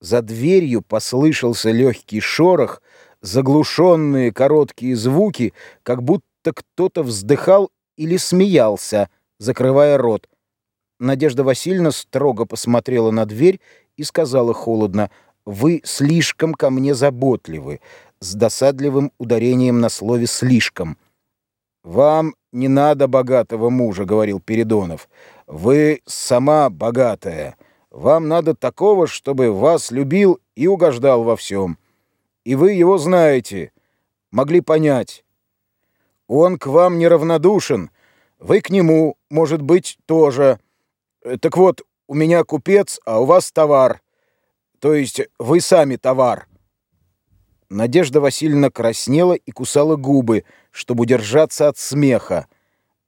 За дверью послышался легкий шорох, заглушенные короткие звуки, как будто кто-то вздыхал или смеялся, закрывая рот. Надежда Васильевна строго посмотрела на дверь и сказала холодно, «Вы слишком ко мне заботливы», с досадливым ударением на слове «слишком». «Вам не надо богатого мужа», — говорил Передонов. «Вы сама богатая». Вам надо такого, чтобы вас любил и угождал во всем. И вы его знаете, могли понять. Он к вам неравнодушен, вы к нему, может быть, тоже. Так вот, у меня купец, а у вас товар. То есть вы сами товар. Надежда Васильевна краснела и кусала губы, чтобы удержаться от смеха.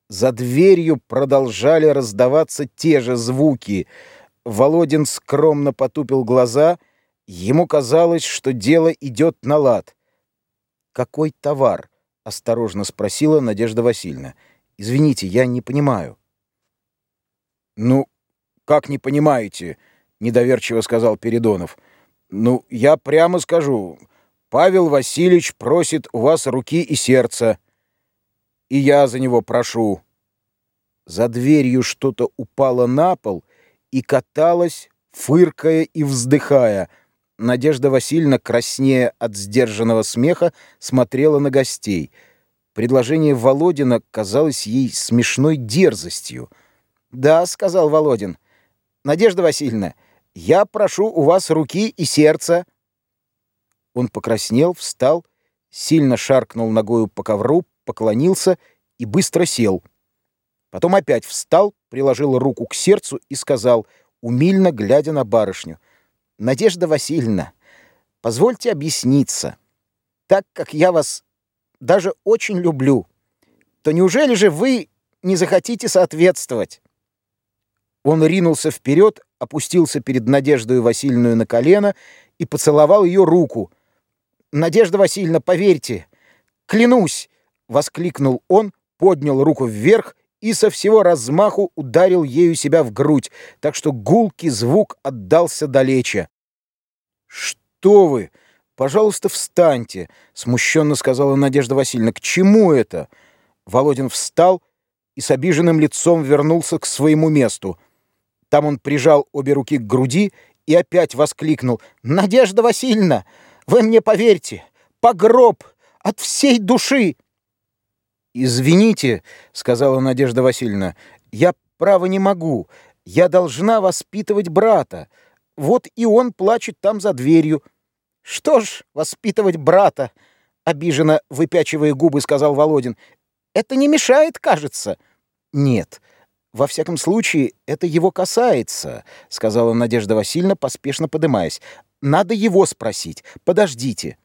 За дверью продолжали раздаваться те же звуки — Володин скромно потупил глаза. Ему казалось, что дело идет на лад. «Какой товар?» — осторожно спросила Надежда Васильевна. «Извините, я не понимаю». «Ну, как не понимаете?» — недоверчиво сказал Передонов. «Ну, я прямо скажу. Павел Васильевич просит у вас руки и сердца. И я за него прошу». За дверью что-то упало на пол — и каталась, фыркая и вздыхая. Надежда Васильевна, краснея от сдержанного смеха, смотрела на гостей. Предложение Володина казалось ей смешной дерзостью. «Да», — сказал Володин. «Надежда Васильевна, я прошу у вас руки и сердца». Он покраснел, встал, сильно шаркнул ногою по ковру, поклонился и быстро сел. Потом опять встал, приложил руку к сердцу и сказал, умильно глядя на барышню, «Надежда Васильевна, позвольте объясниться. Так как я вас даже очень люблю, то неужели же вы не захотите соответствовать?» Он ринулся вперед, опустился перед Надеждой Васильевной на колено и поцеловал ее руку. «Надежда Васильевна, поверьте, клянусь!» — воскликнул он, поднял руку вверх и со всего размаху ударил ею себя в грудь, так что гулкий звук отдался далече. «Что вы? Пожалуйста, встаньте!» — смущенно сказала Надежда Васильевна. «К чему это?» Володин встал и с обиженным лицом вернулся к своему месту. Там он прижал обе руки к груди и опять воскликнул. «Надежда Васильевна, вы мне поверьте, погроб от всей души!» «Извините», — сказала Надежда Васильевна, — «я, право, не могу. Я должна воспитывать брата. Вот и он плачет там за дверью». «Что ж, воспитывать брата?» — обиженно выпячивая губы, сказал Володин. «Это не мешает, кажется». «Нет, во всяком случае, это его касается», — сказала Надежда Васильевна, поспешно подымаясь. «Надо его спросить. Подождите».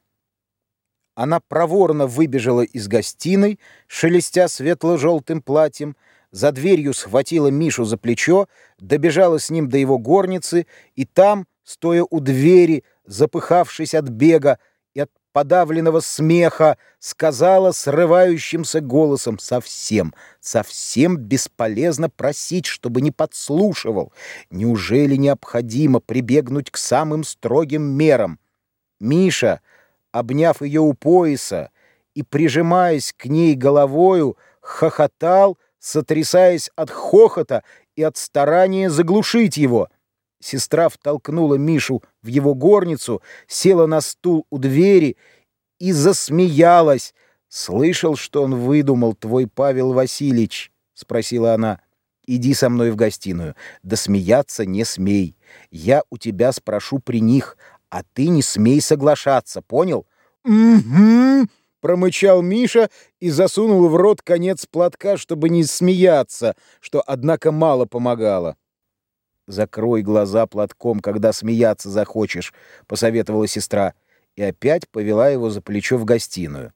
Она проворно выбежала из гостиной, шелестя светло-желтым платьем, за дверью схватила Мишу за плечо, добежала с ним до его горницы, и там, стоя у двери, запыхавшись от бега и от подавленного смеха, сказала срывающимся голосом совсем, совсем бесполезно просить, чтобы не подслушивал. Неужели необходимо прибегнуть к самым строгим мерам? «Миша!» Обняв ее у пояса и, прижимаясь к ней головою, хохотал, сотрясаясь от хохота и от старания заглушить его. Сестра втолкнула Мишу в его горницу, села на стул у двери и засмеялась. «Слышал, что он выдумал, твой Павел Васильевич?» — спросила она. «Иди со мной в гостиную. Да смеяться не смей. Я у тебя спрошу при них, а ты не смей соглашаться, понял? Угу, промычал Миша и засунул в рот конец платка, чтобы не смеяться, что однако мало помогало. Закрой глаза платком, когда смеяться захочешь, посоветовала сестра, и опять повела его за плечо в гостиную.